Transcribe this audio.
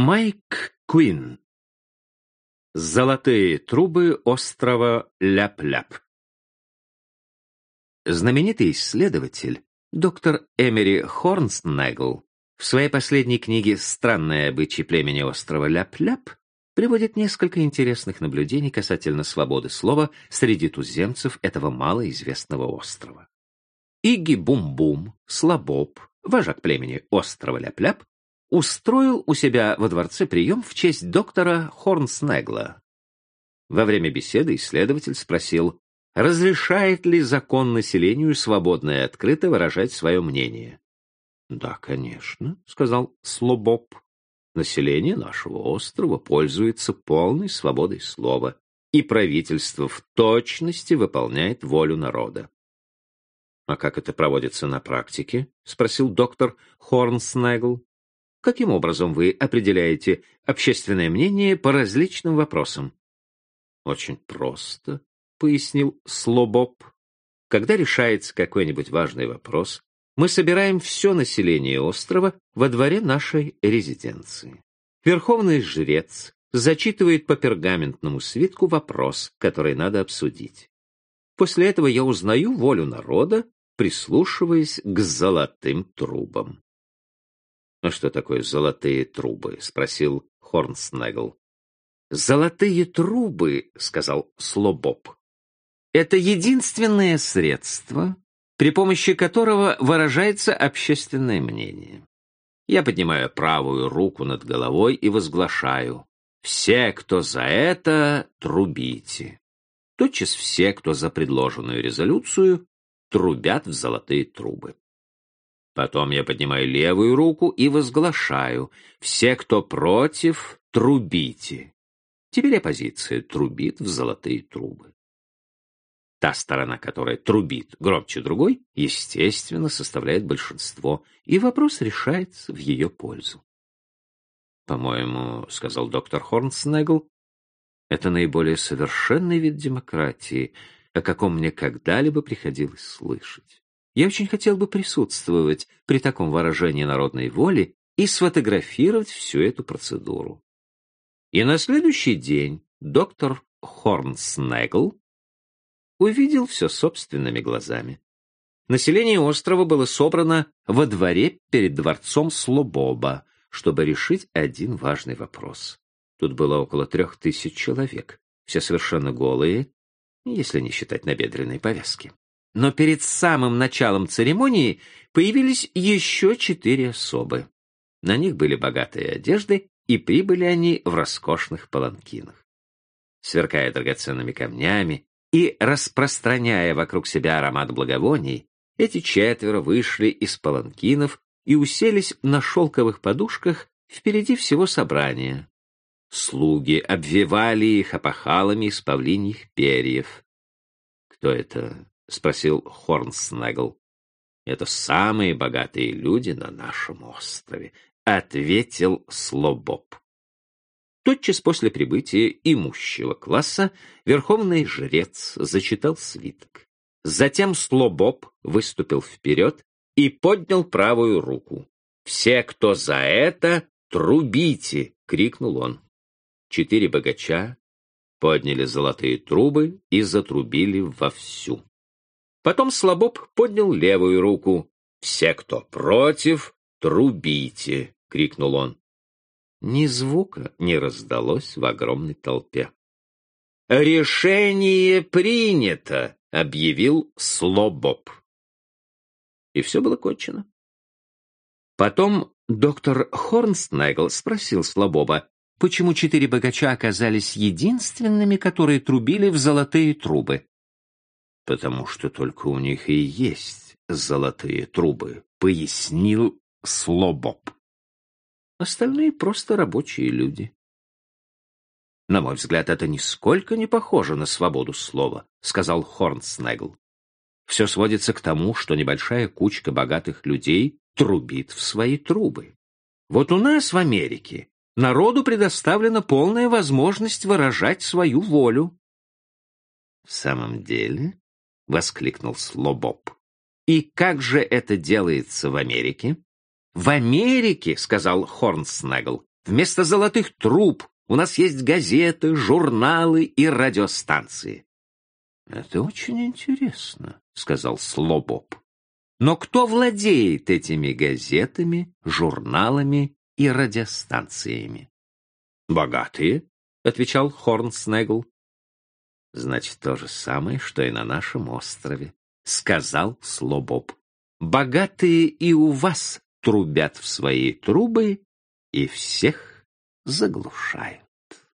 Майк Куин. Золотые трубы острова Ляп-Ляп. Знаменитый исследователь доктор Эмери Хорнснегл в своей последней книге «Странные обычаи племени острова Ляп-Ляп» приводит несколько интересных наблюдений касательно свободы слова среди туземцев этого малоизвестного острова. Иги Бум-Бум, Слабоб, вожак племени острова Ляп-Ляп, устроил у себя во дворце прием в честь доктора Хорнснегла. Во время беседы исследователь спросил, разрешает ли закон населению свободно и открыто выражать свое мнение. «Да, конечно», — сказал Слобоб. «Население нашего острова пользуется полной свободой слова, и правительство в точности выполняет волю народа». «А как это проводится на практике?» — спросил доктор Хорнснегл. Каким образом вы определяете общественное мнение по различным вопросам? Очень просто, пояснил Слобоб. Когда решается какой-нибудь важный вопрос, мы собираем все население острова во дворе нашей резиденции. Верховный жрец зачитывает по пергаментному свитку вопрос, который надо обсудить. После этого я узнаю волю народа, прислушиваясь к золотым трубам. «А что такое золотые трубы?» — спросил Хорнснегл. «Золотые трубы», — сказал Слобоб, — «это единственное средство, при помощи которого выражается общественное мнение. Я поднимаю правую руку над головой и возглашаю «Все, кто за это, трубите». Тотчас все, кто за предложенную резолюцию, трубят в золотые трубы. Потом я поднимаю левую руку и возглашаю «Все, кто против, трубите». Теперь оппозиция трубит в золотые трубы. Та сторона, которая трубит громче другой, естественно, составляет большинство, и вопрос решается в ее пользу. «По-моему, — сказал доктор Хорнснегл, — это наиболее совершенный вид демократии, о каком мне когда-либо приходилось слышать. Я очень хотел бы присутствовать при таком выражении народной воли и сфотографировать всю эту процедуру. И на следующий день доктор Хорнснегл увидел все собственными глазами. Население острова было собрано во дворе перед дворцом Слобоба, чтобы решить один важный вопрос. Тут было около трех тысяч человек, все совершенно голые, если не считать набедренной повязки. Но перед самым началом церемонии появились еще четыре особы. На них были богатые одежды, и прибыли они в роскошных паланкинах. Сверкая драгоценными камнями и распространяя вокруг себя аромат благовоний, эти четверо вышли из паланкинов и уселись на шелковых подушках впереди всего собрания. Слуги обвивали их опахалами из павлиньих перьев. Кто это? — спросил Хорнснегл. «Это самые богатые люди на нашем острове», — ответил Слобоб. Тотчас после прибытия имущего класса верховный жрец зачитал свиток. Затем Слобоб выступил вперед и поднял правую руку. «Все, кто за это, трубите!» — крикнул он. Четыре богача подняли золотые трубы и затрубили вовсю. Потом Слобоб поднял левую руку. «Все, кто против, трубите!» — крикнул он. Ни звука не раздалось в огромной толпе. «Решение принято!» — объявил Слобоб. И все было кончено. Потом доктор Хорнснегл спросил Слобоба, почему четыре богача оказались единственными, которые трубили в золотые трубы потому что только у них и есть золотые трубы, пояснил Слобоб. Остальные просто рабочие люди. На мой взгляд, это нисколько не похоже на свободу слова, сказал Хорнснегл. Все сводится к тому, что небольшая кучка богатых людей трубит в свои трубы. Вот у нас в Америке народу предоставлена полная возможность выражать свою волю. В самом деле, — воскликнул Слобоб. «И как же это делается в Америке?» «В Америке, — сказал Хорнснегл, — Вместо золотых труб у нас есть газеты, журналы и радиостанции. — Это очень интересно, — сказал Слобоб. Но кто владеет этими газетами, журналами и радиостанциями? «Богатые», — отвечал Хорнснегл. «Значит, то же самое, что и на нашем острове», — сказал Слобоб. «Богатые и у вас трубят в свои трубы и всех заглушают».